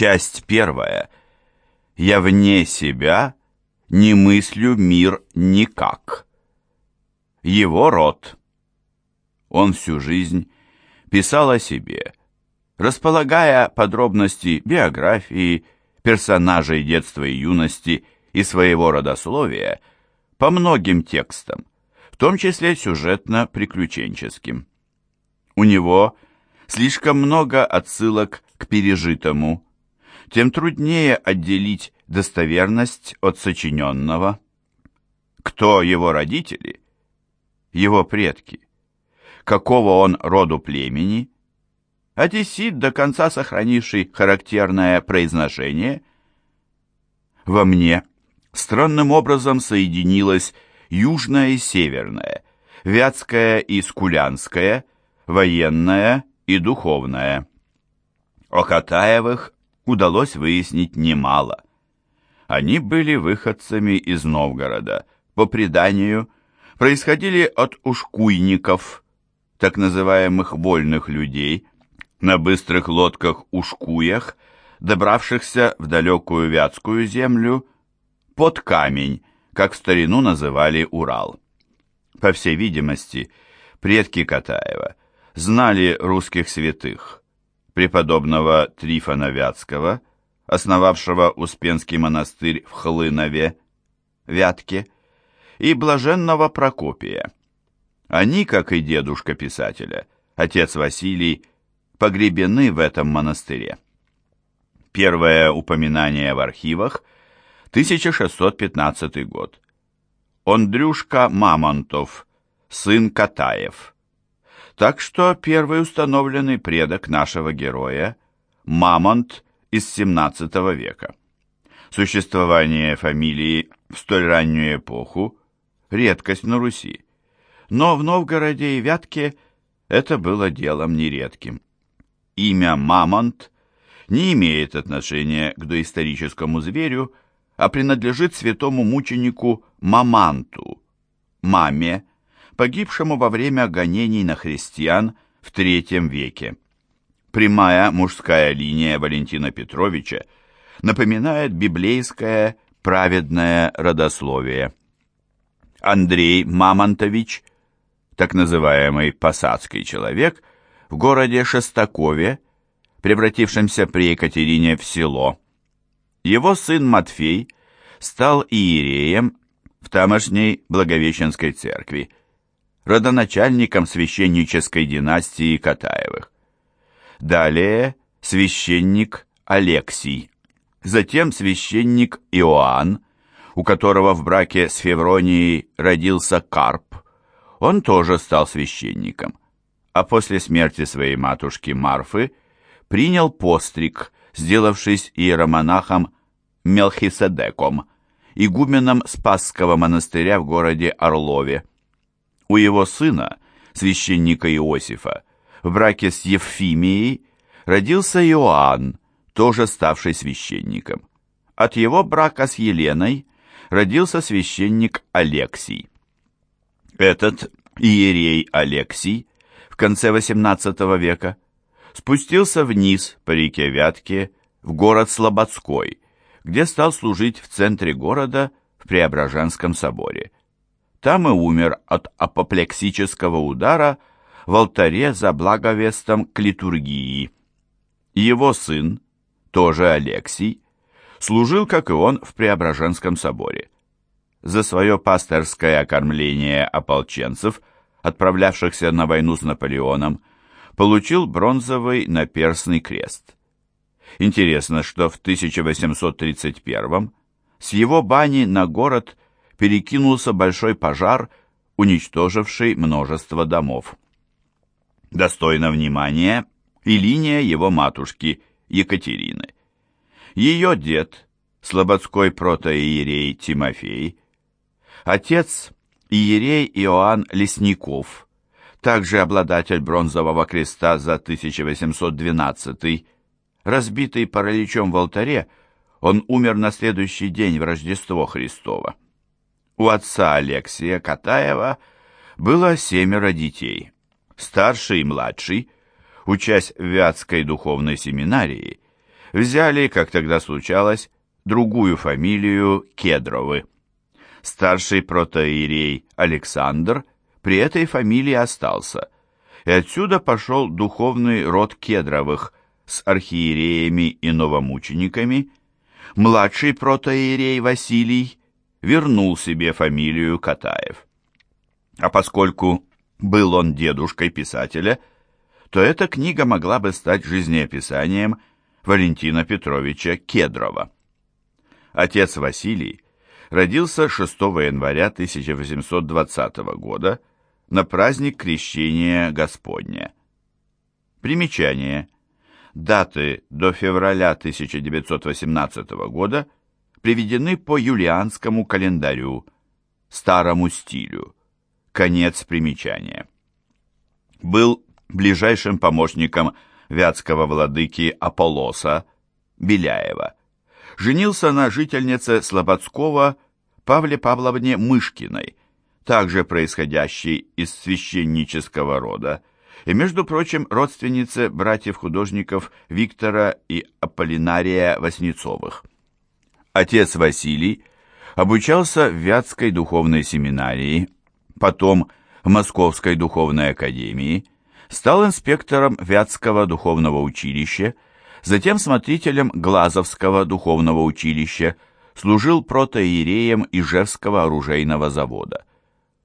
Часть первая. Я вне себя не мыслю мир никак. Его род. Он всю жизнь писал о себе, располагая подробности биографии, персонажей детства и юности и своего родословия по многим текстам, в том числе сюжетно-приключенческим. У него слишком много отсылок к пережитому, тем труднее отделить достоверность от сочиненного. Кто его родители? Его предки. Какого он роду племени? Одессит, до конца сохранивший характерное произношение. Во мне странным образом соединилось южное и северное, вятское и скулянское, военное и духовное. О Катаевых удалось выяснить немало. Они были выходцами из Новгорода, по преданию, происходили от ушкуйников, так называемых вольных людей, на быстрых лодках-ушкуях, добравшихся в далекую Вятскую землю под камень, как в старину называли Урал. По всей видимости, предки Катаева знали русских святых, преподобного Трифона Вятского, основавшего Успенский монастырь в Хлынове, Вятке, и блаженного Прокопия. Они, как и дедушка писателя, отец Василий, погребены в этом монастыре. Первое упоминание в архивах – 1615 год. Ондрюшка Мамонтов, сын Катаев. Так что первый установленный предок нашего героя – Мамонт из XVII века. Существование фамилии в столь раннюю эпоху – редкость на Руси, но в Новгороде и Вятке это было делом нередким. Имя Мамонт не имеет отношения к доисторическому зверю, а принадлежит святому мученику Маманту, маме, погибшему во время гонений на христиан в III веке. Прямая мужская линия Валентина Петровича напоминает библейское праведное родословие. Андрей Мамонтович, так называемый посадский человек, в городе Шестакове, превратившемся при Екатерине в село. Его сын Матфей стал иереем в тамошней Благовещенской церкви, родоначальником священнической династии Катаевых. Далее священник Алексий, затем священник Иоанн, у которого в браке с Февронией родился Карп. Он тоже стал священником, а после смерти своей матушки Марфы принял постриг, сделавшись иеромонахом Мелхиседеком, игуменом Спасского монастыря в городе Орлове. У его сына, священника Иосифа, в браке с Евфимией родился Иоанн, тоже ставший священником. От его брака с Еленой родился священник Алексий. Этот иерей Алексий в конце XVIII века спустился вниз по реке Вятке в город Слободской, где стал служить в центре города в Преображенском соборе. Там и умер от апоплексического удара в алтаре за благовестом к литургии. Его сын, тоже Алексий, служил, как и он, в Преображенском соборе. За свое пасторское окормление ополченцев, отправлявшихся на войну с Наполеоном, получил бронзовый наперстный крест. Интересно, что в 1831 с его бани на город перекинулся большой пожар, уничтоживший множество домов. Достойно внимания и линия его матушки Екатерины. Ее дед, слободской протоиерей Тимофей, отец иерей Иоанн Лесников, также обладатель бронзового креста за 1812 разбитый параличом в алтаре, он умер на следующий день в Рождество Христово. У отца Алексия Катаева было семеро детей. Старший и младший, учась в Вятской духовной семинарии, взяли, как тогда случалось, другую фамилию Кедровы. Старший протоиерей Александр при этой фамилии остался, и отсюда пошел духовный род Кедровых с архиереями и новомучениками. Младший протоиерей Василий вернул себе фамилию Катаев. А поскольку был он дедушкой писателя, то эта книга могла бы стать жизнеописанием Валентина Петровича Кедрова. Отец Василий родился 6 января 1820 года на праздник Крещения Господня. Примечание. Даты до февраля 1918 года приведены по юлианскому календарю, старому стилю. Конец примечания. Был ближайшим помощником вятского владыки Аполлоса Беляева. Женился на жительнице Слободского Павле Павловне Мышкиной, также происходящей из священнического рода, и, между прочим, родственнице братьев-художников Виктора и Аполлинария Васнецовых. Отец Василий обучался в Вятской духовной семинарии, потом в Московской духовной академии, стал инспектором Вятского духовного училища, затем смотрителем Глазовского духовного училища, служил протоиереем Ижевского оружейного завода.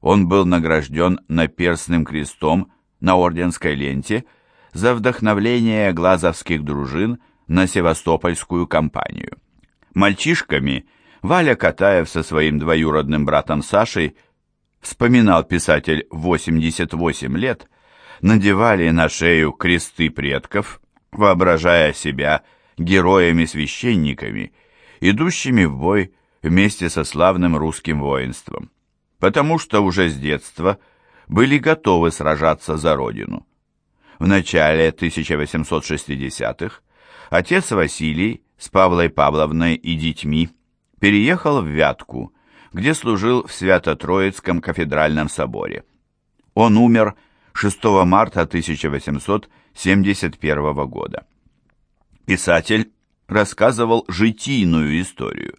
Он был награжден наперстным крестом на орденской ленте за вдохновление глазовских дружин на севастопольскую кампанию. Мальчишками Валя Катаев со своим двоюродным братом Сашей, вспоминал писатель 88 лет, надевали на шею кресты предков, воображая себя героями-священниками, идущими в бой вместе со славным русским воинством, потому что уже с детства были готовы сражаться за родину. В начале 1860-х отец Василий с Павлой Павловной и детьми переехал в Вятку, где служил в Свято-Троицком кафедральном соборе. Он умер 6 марта 1871 года. Писатель рассказывал житийную историю.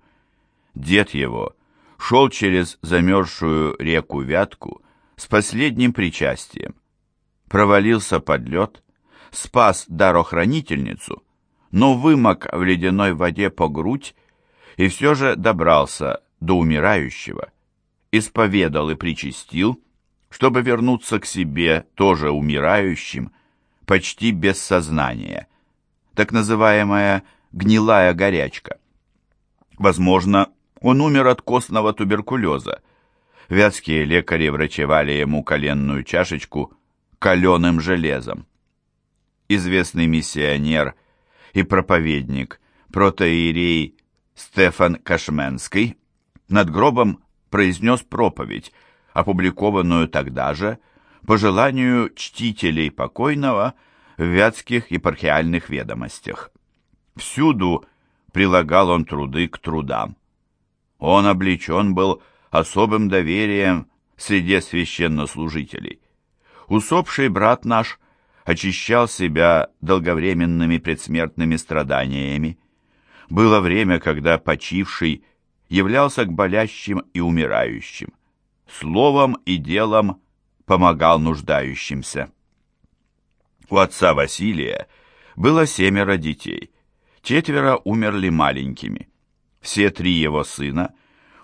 Дед его шел через замерзшую реку Вятку с последним причастием, провалился под лед, спас дарохранительницу – но вымок в ледяной воде по грудь и все же добрался до умирающего, исповедал и причастил, чтобы вернуться к себе тоже умирающим, почти без сознания, так называемая гнилая горячка. Возможно, он умер от костного туберкулеза. Вятские лекари врачевали ему коленную чашечку каленым железом. Известный миссионер и проповедник, протоиерей Стефан Кашменский, над гробом произнес проповедь, опубликованную тогда же, по желанию чтителей покойного в Вятских епархиальных ведомостях. Всюду прилагал он труды к трудам. Он облечен был особым доверием среди священнослужителей. Усопший брат наш очищал себя долговременными предсмертными страданиями. Было время, когда почивший являлся к болящим и умирающим. Словом и делом помогал нуждающимся. У отца Василия было семеро детей, четверо умерли маленькими. Все три его сына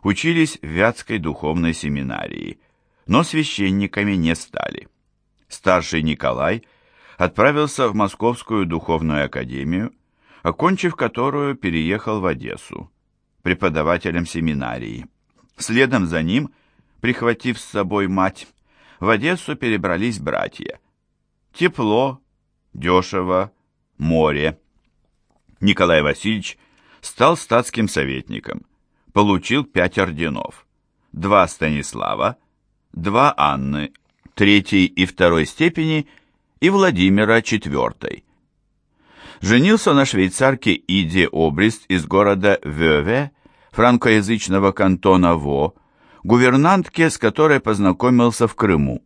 учились в Вятской духовной семинарии, но священниками не стали. Старший Николай – отправился в Московскую духовную академию, окончив которую переехал в Одессу, преподавателем семинарии. Следом за ним, прихватив с собой мать, в Одессу перебрались братья. Тепло, дешево, море. Николай Васильевич стал статским советником, получил пять орденов, два Станислава, два Анны, третьей и второй степени – и Владимира IV. Женился на швейцарке Иде Обрист из города Вёве, франкоязычного кантона Во, гувернантке, с которой познакомился в Крыму.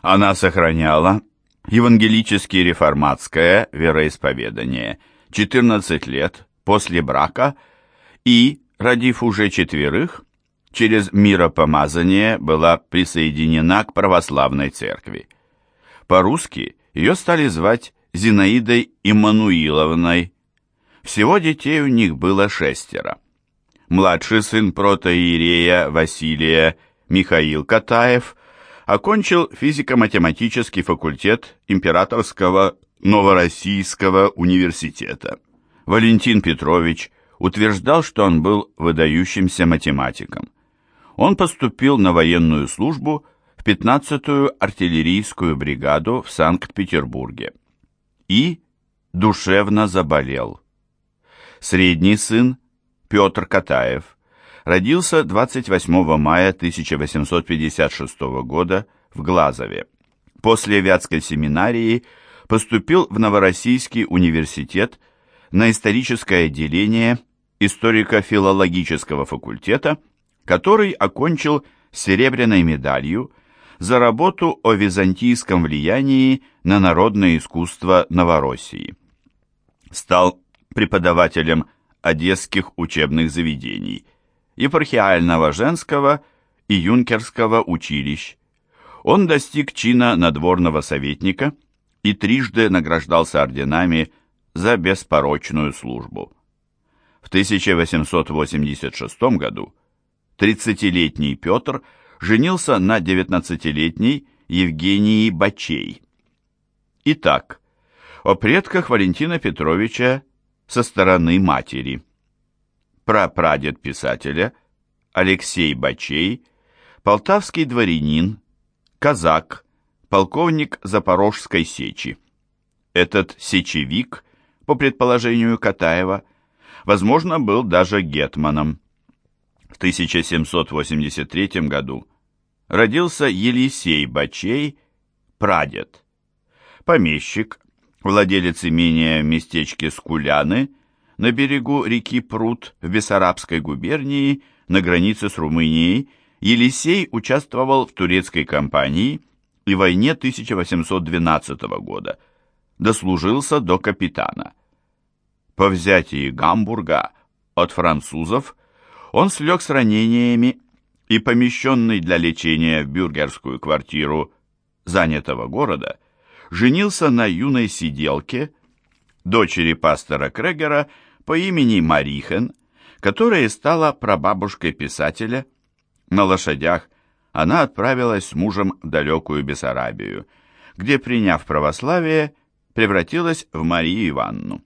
Она сохраняла евангелически реформатское вероисповедание, 14 лет после брака и, родив уже четверых, через миропомазание была присоединена к православной церкви. По-русски ее стали звать Зинаидой Иммануиловной. Всего детей у них было шестеро. Младший сын протоиерея Василия Михаил Катаев окончил физико-математический факультет Императорского Новороссийского университета. Валентин Петрович утверждал, что он был выдающимся математиком. Он поступил на военную службу 15-ю артиллерийскую бригаду в Санкт-Петербурге и душевно заболел. Средний сын Петр Катаев родился 28 мая 1856 года в Глазове. После Вятской семинарии поступил в Новороссийский университет на историческое отделение историко-филологического факультета который окончил серебряной медалью за работу о византийском влиянии на народное искусство Новороссии. Стал преподавателем одесских учебных заведений, епархиального женского и юнкерского училищ. Он достиг чина надворного советника и трижды награждался орденами за беспорочную службу. В 1886 году 30-летний Петр женился на 19-летней Евгении Бачей. Итак, о предках Валентина Петровича со стороны матери. Прапрадед писателя Алексей Бачей, полтавский дворянин, казак, полковник Запорожской сечи. Этот сечевик, по предположению Катаева, возможно, был даже гетманом. В 1783 году родился Елисей Бачей, прадед. Помещик, владелец имения в местечке Скуляны на берегу реки Прут в Бессарабской губернии на границе с Румынией, Елисей участвовал в турецкой кампании и войне 1812 года, дослужился до капитана. По взятии Гамбурга от французов он слег с ранениями и, помещенный для лечения в бюргерскую квартиру занятого города, женился на юной сиделке, дочери пастора Крегера по имени Марихен, которая стала прабабушкой писателя. На лошадях она отправилась с мужем в далекую Бессарабию, где, приняв православие, превратилась в Марию Ивановну.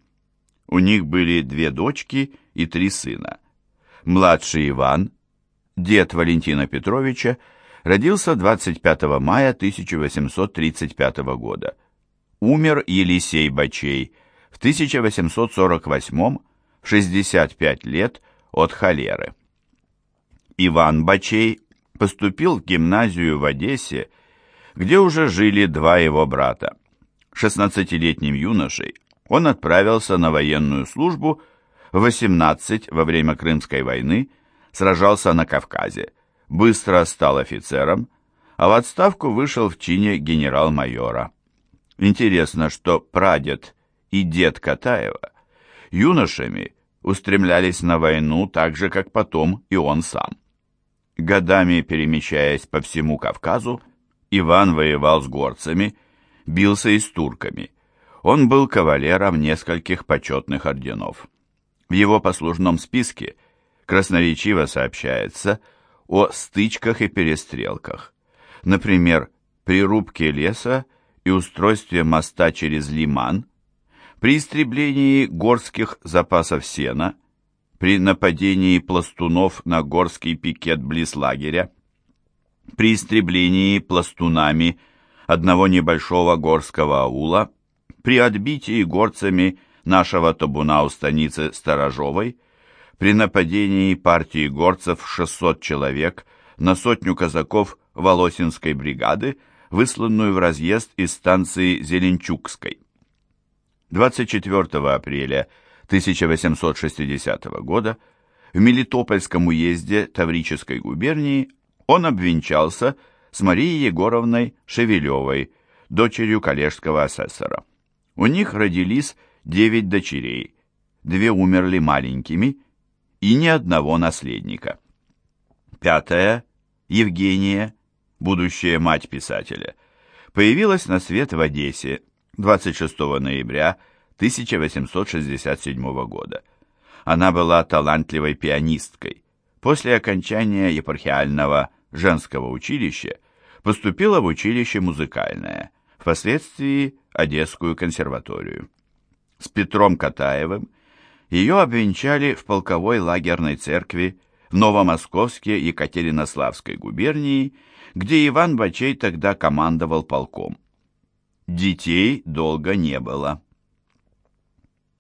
У них были две дочки и три сына. Младший Иван, дед Валентина Петровича, родился 25 мая 1835 года. Умер Елисей Бачей в 1848 в 65 лет от холеры. Иван Бачей поступил в гимназию в Одессе, где уже жили два его брата. 16-летним юношей он отправился на военную службу 18 во время Крымской войны сражался на Кавказе, быстро стал офицером, а в отставку вышел в чине генерал-майора. Интересно, что прадед и дед Катаева юношами устремлялись на войну так же, как потом и он сам. Годами перемещаясь по всему Кавказу, Иван воевал с горцами, бился и с турками. Он был кавалером нескольких почетных орденов. В его послужном списке красноречиво сообщается о стычках и перестрелках. Например, при рубке леса и устройстве моста через Лиман, при истреблении горских запасов сена, при нападении пластунов на горский пикет близ лагеря, при истреблении пластунами одного небольшого горского аула, при отбитии горцами нашего табуна у станицы Сторожовой, при нападении партии горцев 600 человек на сотню казаков Волосинской бригады, высланную в разъезд из станции Зеленчукской. 24 апреля 1860 года в Мелитопольском уезде Таврической губернии он обвенчался с Марией Егоровной Шевелевой, дочерью коллежского асессора. У них родились девять дочерей две умерли маленькими и ни одного наследника. Пятая, Евгения, будущая мать писателя, появилась на свет в Одессе 26 ноября 1867 года. Она была талантливой пианисткой. После окончания епархиального женского училища поступила в училище музыкальное, впоследствии Одесскую консерваторию. С Петром Катаевым ее обвенчали в полковой лагерной церкви в Новомосковске Екатеринославской губернии, где Иван Бачей тогда командовал полком. Детей долго не было.